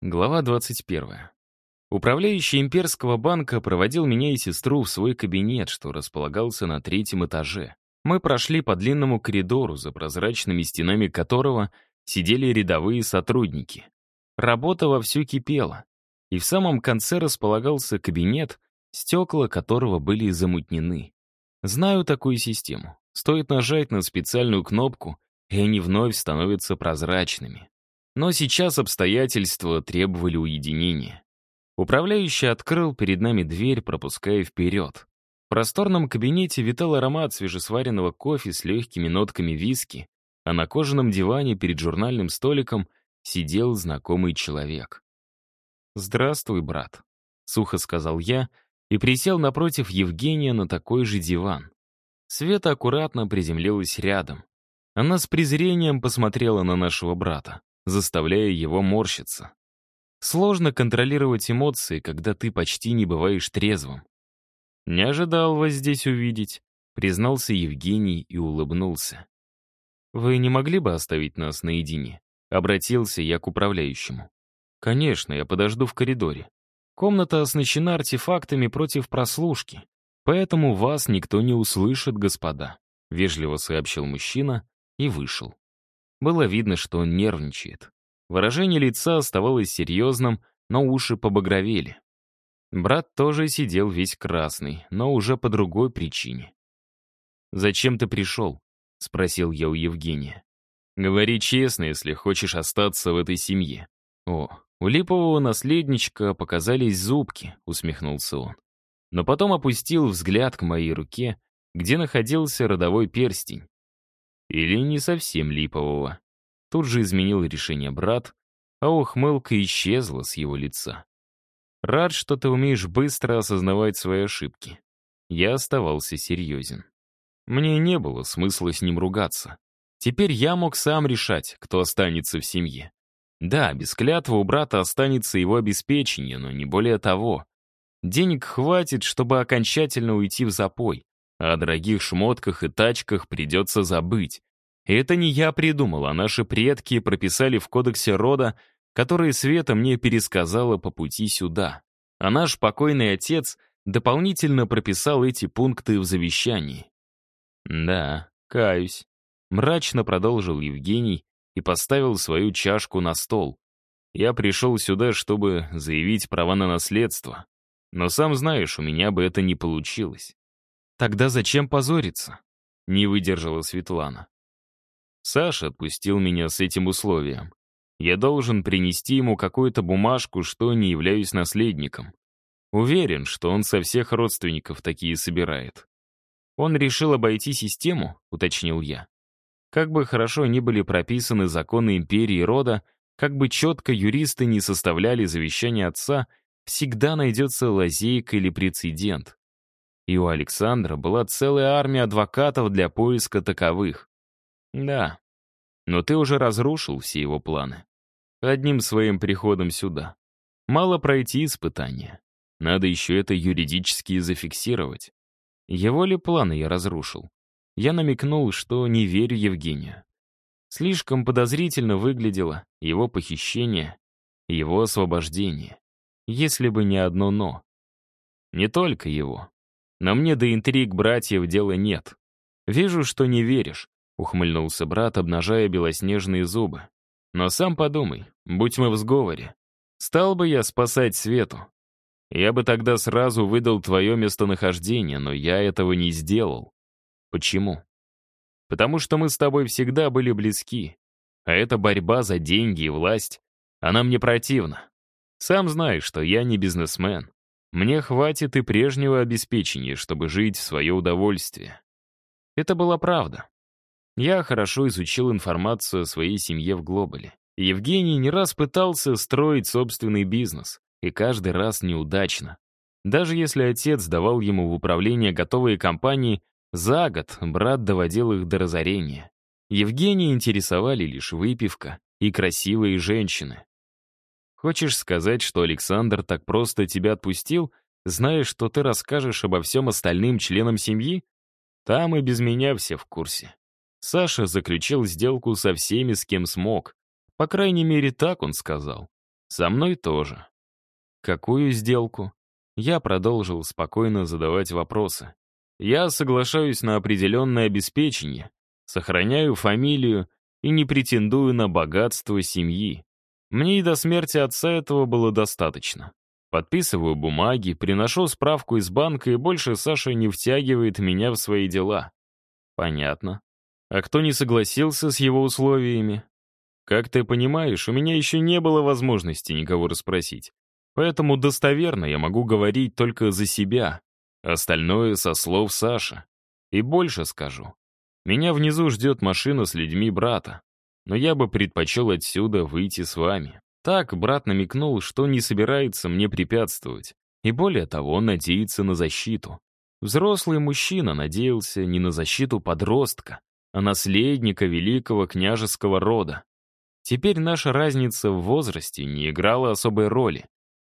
Глава 21. Управляющий имперского банка проводил меня и сестру в свой кабинет, что располагался на третьем этаже. Мы прошли по длинному коридору, за прозрачными стенами которого сидели рядовые сотрудники. Работа вовсю кипела, и в самом конце располагался кабинет, стекла которого были замутнены. Знаю такую систему. Стоит нажать на специальную кнопку, и они вновь становятся прозрачными. Но сейчас обстоятельства требовали уединения. Управляющий открыл перед нами дверь, пропуская вперед. В просторном кабинете витал аромат свежесваренного кофе с легкими нотками виски, а на кожаном диване перед журнальным столиком сидел знакомый человек. «Здравствуй, брат», — сухо сказал я и присел напротив Евгения на такой же диван. Света аккуратно приземлилась рядом. Она с презрением посмотрела на нашего брата заставляя его морщиться. Сложно контролировать эмоции, когда ты почти не бываешь трезвым. «Не ожидал вас здесь увидеть», — признался Евгений и улыбнулся. «Вы не могли бы оставить нас наедине?» — обратился я к управляющему. «Конечно, я подожду в коридоре. Комната оснащена артефактами против прослушки, поэтому вас никто не услышит, господа», — вежливо сообщил мужчина и вышел. Было видно, что он нервничает. Выражение лица оставалось серьезным, но уши побагровели. Брат тоже сидел весь красный, но уже по другой причине. «Зачем ты пришел?» — спросил я у Евгения. «Говори честно, если хочешь остаться в этой семье». «О, у липового наследничка показались зубки», — усмехнулся он. Но потом опустил взгляд к моей руке, где находился родовой перстень. Или не совсем липового. Тут же изменил решение брат, а ухмылка исчезла с его лица. Рад, что ты умеешь быстро осознавать свои ошибки. Я оставался серьезен. Мне не было смысла с ним ругаться. Теперь я мог сам решать, кто останется в семье. Да, без клятвы у брата останется его обеспечение, но не более того. Денег хватит, чтобы окончательно уйти в запой. О дорогих шмотках и тачках придется забыть. И это не я придумал, а наши предки прописали в кодексе рода, который Света мне пересказала по пути сюда. А наш покойный отец дополнительно прописал эти пункты в завещании. Да, каюсь. Мрачно продолжил Евгений и поставил свою чашку на стол. Я пришел сюда, чтобы заявить права на наследство. Но сам знаешь, у меня бы это не получилось. Тогда зачем позориться? Не выдержала Светлана. Саша отпустил меня с этим условием. Я должен принести ему какую-то бумажку, что не являюсь наследником. Уверен, что он со всех родственников такие собирает. Он решил обойти систему, уточнил я. Как бы хорошо ни были прописаны законы империи рода, как бы четко юристы не составляли завещание отца, всегда найдется лазейка или прецедент и у Александра была целая армия адвокатов для поиска таковых. Да, но ты уже разрушил все его планы. Одним своим приходом сюда. Мало пройти испытания. Надо еще это юридически зафиксировать. Его ли планы я разрушил? Я намекнул, что не верю Евгению. Слишком подозрительно выглядело его похищение, его освобождение. Если бы не одно «но». Не только его. Но мне до интриг братьев дела нет. Вижу, что не веришь», — ухмыльнулся брат, обнажая белоснежные зубы. «Но сам подумай, будь мы в сговоре. Стал бы я спасать Свету. Я бы тогда сразу выдал твое местонахождение, но я этого не сделал. Почему? Потому что мы с тобой всегда были близки. А эта борьба за деньги и власть, она мне противна. Сам знаешь, что я не бизнесмен. Мне хватит и прежнего обеспечения, чтобы жить в свое удовольствие. Это была правда. Я хорошо изучил информацию о своей семье в Глобале. Евгений не раз пытался строить собственный бизнес, и каждый раз неудачно. Даже если отец давал ему в управление готовые компании, за год брат доводил их до разорения. Евгения интересовали лишь выпивка и красивые женщины. Хочешь сказать, что Александр так просто тебя отпустил, зная, что ты расскажешь обо всем остальным членам семьи? Там и без меня все в курсе. Саша заключил сделку со всеми, с кем смог. По крайней мере, так он сказал. Со мной тоже. Какую сделку? Я продолжил спокойно задавать вопросы. Я соглашаюсь на определенное обеспечение, сохраняю фамилию и не претендую на богатство семьи. Мне и до смерти отца этого было достаточно. Подписываю бумаги, приношу справку из банка, и больше Саша не втягивает меня в свои дела. Понятно. А кто не согласился с его условиями? Как ты понимаешь, у меня еще не было возможности никого расспросить. Поэтому достоверно я могу говорить только за себя. Остальное со слов Саши. И больше скажу. Меня внизу ждет машина с людьми брата. Но я бы предпочел отсюда выйти с вами. Так брат намекнул, что не собирается мне препятствовать. И более того, он надеется на защиту. Взрослый мужчина надеялся не на защиту подростка, а наследника великого княжеского рода. Теперь наша разница в возрасте не играла особой роли,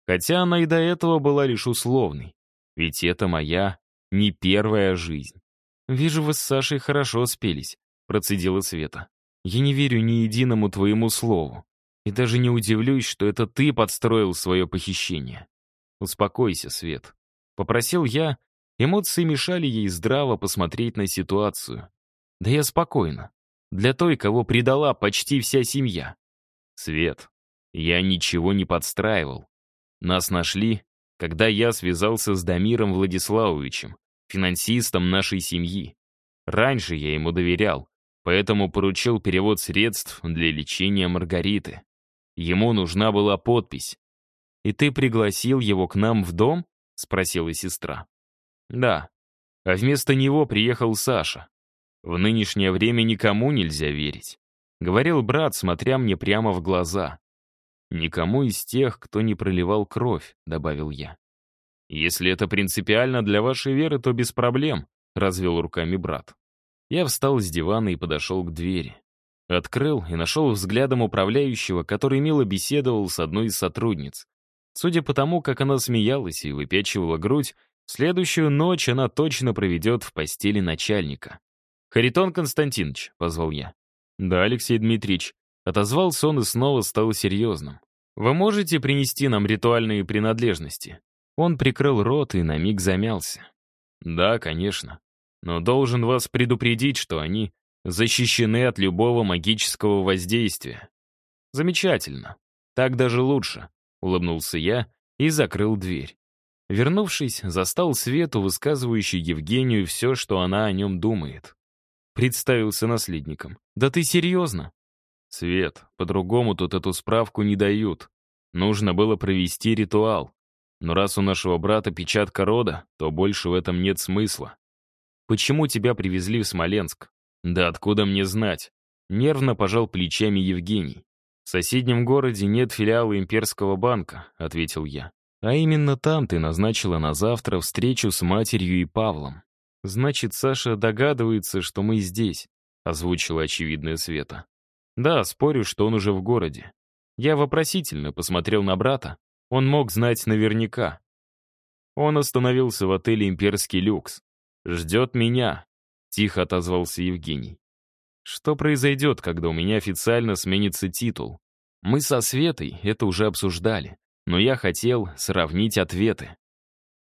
хотя она и до этого была лишь условной, ведь это моя не первая жизнь. «Вижу, вы с Сашей хорошо спелись», — процедила Света. «Я не верю ни единому твоему слову. И даже не удивлюсь, что это ты подстроил свое похищение. Успокойся, Свет. Попросил я, эмоции мешали ей здраво посмотреть на ситуацию. Да я спокойно. Для той, кого предала почти вся семья. Свет, я ничего не подстраивал. Нас нашли, когда я связался с Дамиром Владиславовичем, финансистом нашей семьи. Раньше я ему доверял, поэтому поручил перевод средств для лечения Маргариты. Ему нужна была подпись. «И ты пригласил его к нам в дом?» — спросила сестра. «Да. А вместо него приехал Саша. В нынешнее время никому нельзя верить», — говорил брат, смотря мне прямо в глаза. «Никому из тех, кто не проливал кровь», — добавил я. «Если это принципиально для вашей веры, то без проблем», — развел руками брат. Я встал с дивана и подошел к двери. Открыл и нашел взглядом управляющего, который мило беседовал с одной из сотрудниц. Судя по тому, как она смеялась и выпячивала грудь, следующую ночь она точно проведет в постели начальника. «Харитон Константинович», — позвал я. «Да, Алексей Дмитриевич». Отозвался он и снова стал серьезным. «Вы можете принести нам ритуальные принадлежности?» Он прикрыл рот и на миг замялся. «Да, конечно. Но должен вас предупредить, что они защищены от любого магического воздействия. Замечательно. Так даже лучше, улыбнулся я и закрыл дверь. Вернувшись, застал Свету, высказывающей Евгению все, что она о нем думает. Представился наследником. «Да ты серьезно?» «Свет, по-другому тут эту справку не дают. Нужно было провести ритуал. Но раз у нашего брата печатка рода, то больше в этом нет смысла. Почему тебя привезли в Смоленск? «Да откуда мне знать?» Нервно пожал плечами Евгений. «В соседнем городе нет филиала имперского банка», — ответил я. «А именно там ты назначила на завтра встречу с матерью и Павлом. Значит, Саша догадывается, что мы здесь», — озвучила очевидная Света. «Да, спорю, что он уже в городе. Я вопросительно посмотрел на брата. Он мог знать наверняка. Он остановился в отеле «Имперский люкс». «Ждет меня», — тихо отозвался Евгений. «Что произойдет, когда у меня официально сменится титул? Мы со Светой это уже обсуждали, но я хотел сравнить ответы.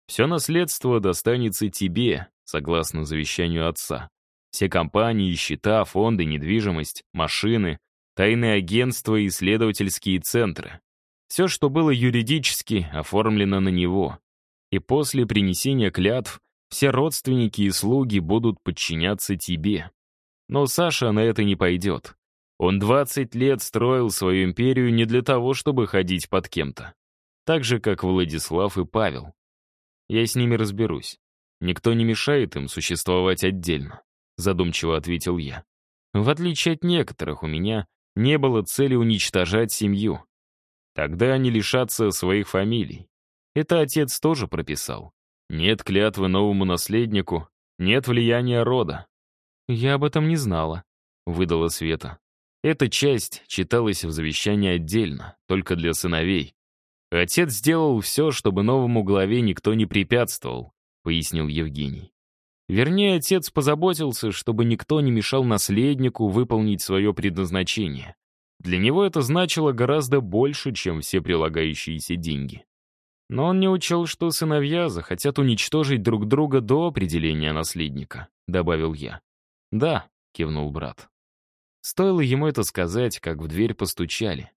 Все наследство достанется тебе, согласно завещанию отца. Все компании, счета, фонды, недвижимость, машины, тайные агентства и исследовательские центры. Все, что было юридически, оформлено на него. И после принесения клятв все родственники и слуги будут подчиняться тебе. Но Саша на это не пойдет. Он 20 лет строил свою империю не для того, чтобы ходить под кем-то. Так же, как Владислав и Павел. Я с ними разберусь. Никто не мешает им существовать отдельно, задумчиво ответил я. В отличие от некоторых, у меня не было цели уничтожать семью. Тогда они лишатся своих фамилий. Это отец тоже прописал. Нет клятвы новому наследнику, нет влияния рода. Я об этом не знала, выдала Света. Эта часть читалась в завещании отдельно, только для сыновей. Отец сделал все, чтобы новому главе никто не препятствовал, пояснил Евгений. Вернее, отец позаботился, чтобы никто не мешал наследнику выполнить свое предназначение. Для него это значило гораздо больше, чем все прилагающиеся деньги. Но он не учел, что сыновья захотят уничтожить друг друга до определения наследника, добавил я. Да, кивнул брат. Стоило ему это сказать, как в дверь постучали.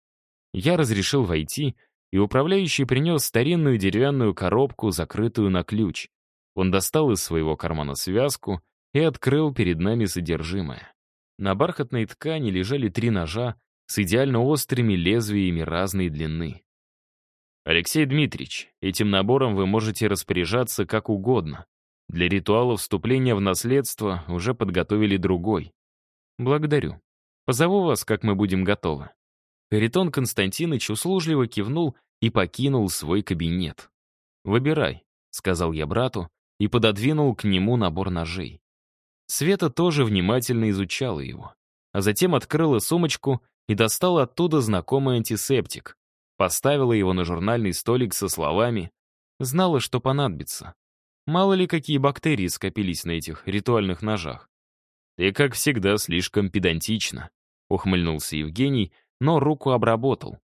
Я разрешил войти, и управляющий принес старинную деревянную коробку, закрытую на ключ. Он достал из своего кармана связку и открыл перед нами содержимое. На бархатной ткани лежали три ножа с идеально острыми лезвиями разной длины. «Алексей Дмитриевич, этим набором вы можете распоряжаться как угодно. Для ритуала вступления в наследство уже подготовили другой. Благодарю. Позову вас, как мы будем готовы». Харитон Константинович услужливо кивнул и покинул свой кабинет. «Выбирай», — сказал я брату и пододвинул к нему набор ножей. Света тоже внимательно изучала его, а затем открыла сумочку и достала оттуда знакомый антисептик. Поставила его на журнальный столик со словами «Знала, что понадобится». Мало ли какие бактерии скопились на этих ритуальных ножах. «Ты, как всегда, слишком педантична», — ухмыльнулся Евгений, но руку обработал.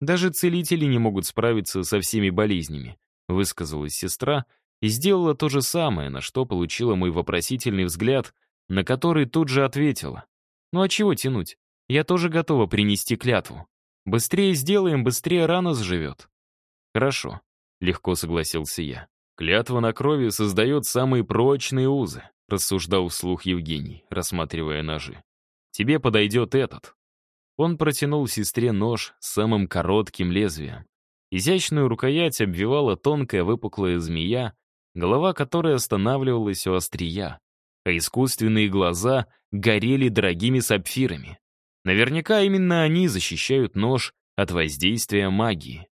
«Даже целители не могут справиться со всеми болезнями», — высказалась сестра и сделала то же самое, на что получила мой вопросительный взгляд, на который тут же ответила. «Ну а чего тянуть? Я тоже готова принести клятву. Быстрее сделаем, быстрее рана сживет». «Хорошо», — легко согласился я. «Клятва на крови создает самые прочные узы», — рассуждал вслух Евгений, рассматривая ножи. «Тебе подойдет этот». Он протянул сестре нож с самым коротким лезвием. Изящную рукоять обвивала тонкая выпуклая змея, голова которой останавливалась у острия, а искусственные глаза горели дорогими сапфирами. Наверняка именно они защищают нож от воздействия магии.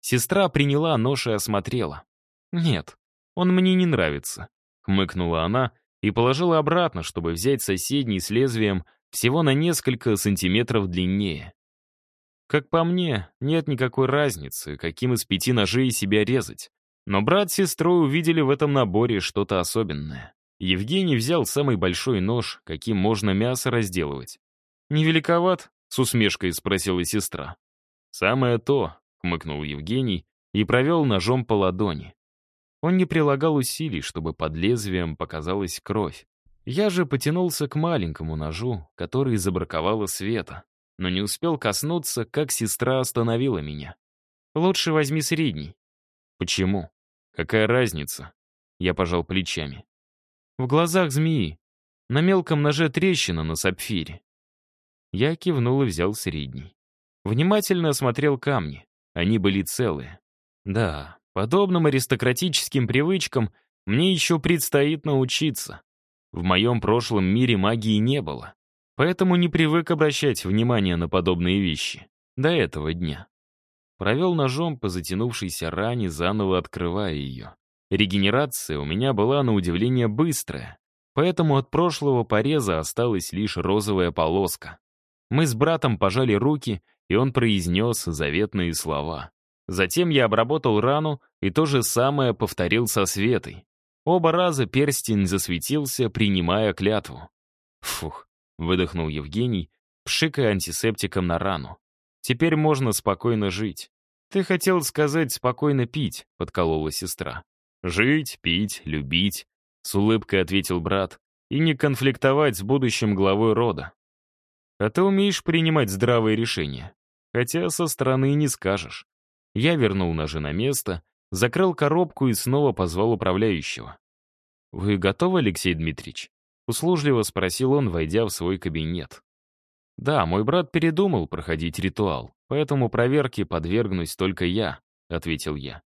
Сестра приняла нож и осмотрела. «Нет, он мне не нравится», — хмыкнула она и положила обратно, чтобы взять соседний с лезвием всего на несколько сантиметров длиннее. Как по мне, нет никакой разницы, каким из пяти ножей себя резать. Но брат с сестрой увидели в этом наборе что-то особенное. Евгений взял самый большой нож, каким можно мясо разделывать. «Не великоват?» — с усмешкой спросила сестра. «Самое то», — хмыкнул Евгений и провел ножом по ладони. Он не прилагал усилий, чтобы под лезвием показалась кровь. Я же потянулся к маленькому ножу, который забраковала Света, но не успел коснуться, как сестра остановила меня. «Лучше возьми средний». «Почему? Какая разница?» Я пожал плечами. «В глазах змеи. На мелком ноже трещина на сапфире». Я кивнул и взял средний. Внимательно осмотрел камни. Они были целые. Да, подобным аристократическим привычкам мне еще предстоит научиться. В моем прошлом мире магии не было, поэтому не привык обращать внимание на подобные вещи. До этого дня. Провел ножом по затянувшейся ране, заново открывая ее. Регенерация у меня была на удивление быстрая, поэтому от прошлого пореза осталась лишь розовая полоска. Мы с братом пожали руки, и он произнес заветные слова. Затем я обработал рану и то же самое повторил со Светой. Оба раза перстень засветился, принимая клятву. «Фух», — выдохнул Евгений, пшикая антисептиком на рану. «Теперь можно спокойно жить». «Ты хотел сказать спокойно пить», — подколола сестра. «Жить, пить, любить», — с улыбкой ответил брат, «и не конфликтовать с будущим главой рода». «А ты умеешь принимать здравые решения, хотя со стороны не скажешь». Я вернул ножи на место, закрыл коробку и снова позвал управляющего. «Вы готовы, Алексей Дмитриевич?» Услужливо спросил он, войдя в свой кабинет. «Да, мой брат передумал проходить ритуал, поэтому проверке подвергнусь только я», — ответил я.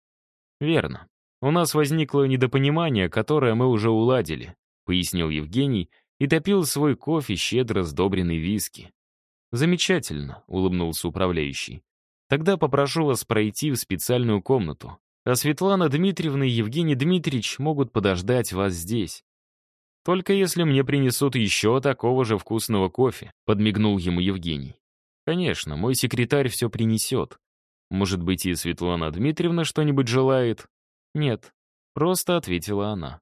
«Верно. У нас возникло недопонимание, которое мы уже уладили», — пояснил Евгений и допил свой кофе, щедро сдобренный виски. «Замечательно», — улыбнулся управляющий. «Тогда попрошу вас пройти в специальную комнату. А Светлана Дмитриевна и Евгений Дмитриевич могут подождать вас здесь. Только если мне принесут еще такого же вкусного кофе», — подмигнул ему Евгений. «Конечно, мой секретарь все принесет. Может быть, и Светлана Дмитриевна что-нибудь желает?» «Нет», — просто ответила она.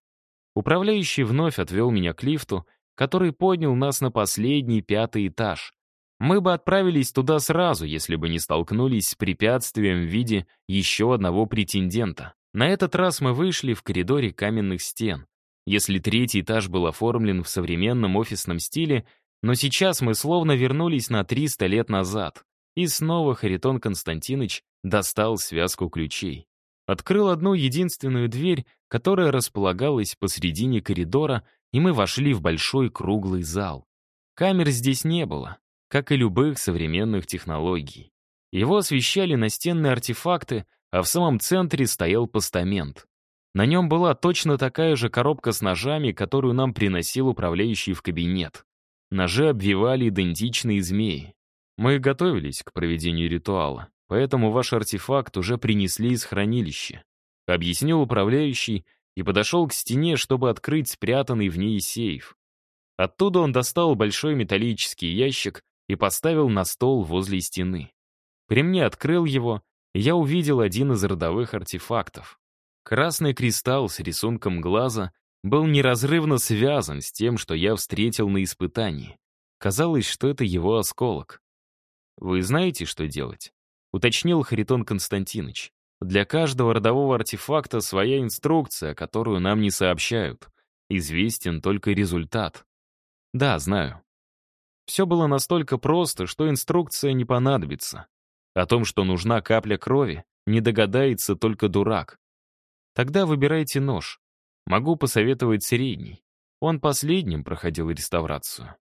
Управляющий вновь отвел меня к лифту, который поднял нас на последний пятый этаж. Мы бы отправились туда сразу, если бы не столкнулись с препятствием в виде еще одного претендента. На этот раз мы вышли в коридоре каменных стен. Если третий этаж был оформлен в современном офисном стиле, но сейчас мы словно вернулись на 300 лет назад. И снова Харитон Константинович достал связку ключей. Открыл одну единственную дверь, которая располагалась посредине коридора, и мы вошли в большой круглый зал. Камер здесь не было, как и любых современных технологий. Его освещали настенные артефакты, а в самом центре стоял постамент. На нем была точно такая же коробка с ножами, которую нам приносил управляющий в кабинет. Ножи обвивали идентичные змеи. Мы готовились к проведению ритуала, поэтому ваш артефакт уже принесли из хранилища. Объяснил управляющий и подошел к стене, чтобы открыть спрятанный в ней сейф. Оттуда он достал большой металлический ящик и поставил на стол возле стены. При мне открыл его, и я увидел один из родовых артефактов. Красный кристалл с рисунком глаза был неразрывно связан с тем, что я встретил на испытании. Казалось, что это его осколок. «Вы знаете, что делать?» — уточнил Харитон Константинович. «Для каждого родового артефакта своя инструкция, которую нам не сообщают. Известен только результат». «Да, знаю». Все было настолько просто, что инструкция не понадобится. О том, что нужна капля крови, не догадается только дурак. Тогда выбирайте нож. Могу посоветовать средний. Он последним проходил реставрацию.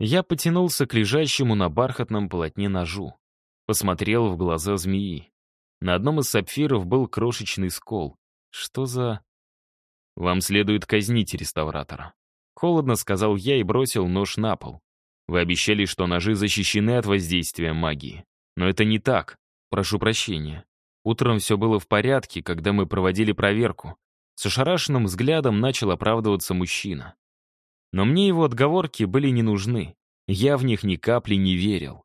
Я потянулся к лежащему на бархатном полотне ножу. Посмотрел в глаза змеи. На одном из сапфиров был крошечный скол. Что за... «Вам следует казнить реставратора». Холодно сказал я и бросил нож на пол. Вы обещали, что ножи защищены от воздействия магии. Но это не так. Прошу прощения. Утром все было в порядке, когда мы проводили проверку. С ошарашенным взглядом начал оправдываться мужчина. Но мне его отговорки были не нужны. Я в них ни капли не верил.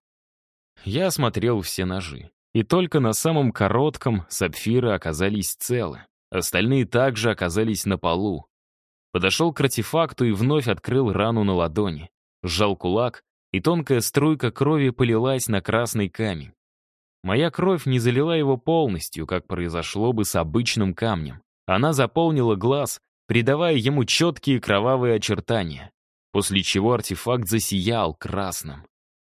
Я осмотрел все ножи. И только на самом коротком сапфиры оказались целы. Остальные также оказались на полу. Подошел к артефакту и вновь открыл рану на ладони. Сжал кулак, и тонкая струйка крови полилась на красный камень. Моя кровь не залила его полностью, как произошло бы с обычным камнем. Она заполнила глаз, придавая ему четкие кровавые очертания, после чего артефакт засиял красным.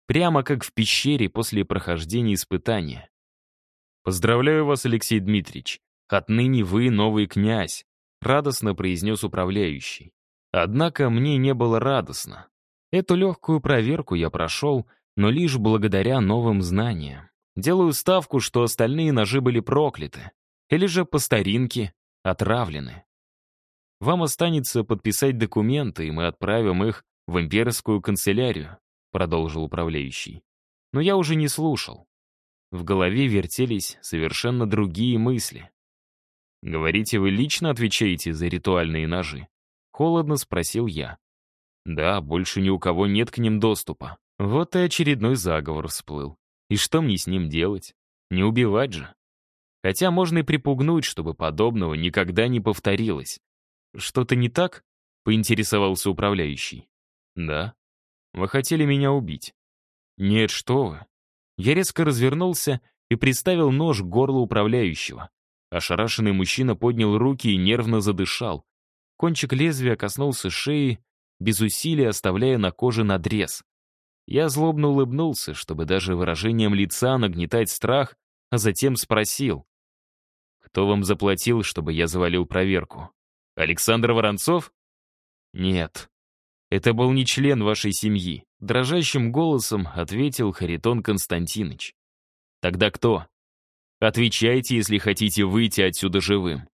Прямо как в пещере после прохождения испытания. «Поздравляю вас, Алексей Дмитриевич. Отныне вы новый князь», — радостно произнес управляющий. Однако мне не было радостно. Эту легкую проверку я прошел, но лишь благодаря новым знаниям. Делаю ставку, что остальные ножи были прокляты. Или же по старинке отравлены. Вам останется подписать документы, и мы отправим их в имперскую канцелярию, продолжил управляющий. Но я уже не слушал. В голове вертелись совершенно другие мысли. «Говорите, вы лично отвечаете за ритуальные ножи?» Холодно спросил я. «Да, больше ни у кого нет к ним доступа». Вот и очередной заговор всплыл. И что мне с ним делать? Не убивать же. Хотя можно и припугнуть, чтобы подобного никогда не повторилось. Что-то не так? Поинтересовался управляющий. Да. Вы хотели меня убить. Нет, что вы. Я резко развернулся и приставил нож к горлу управляющего. Ошарашенный мужчина поднял руки и нервно задышал. Кончик лезвия коснулся шеи, без усилия оставляя на коже надрез. Я злобно улыбнулся, чтобы даже выражением лица нагнетать страх, а затем спросил. «Кто вам заплатил, чтобы я завалил проверку? Александр Воронцов?» «Нет. Это был не член вашей семьи», — дрожащим голосом ответил Харитон Константинович. «Тогда кто? Отвечайте, если хотите выйти отсюда живым».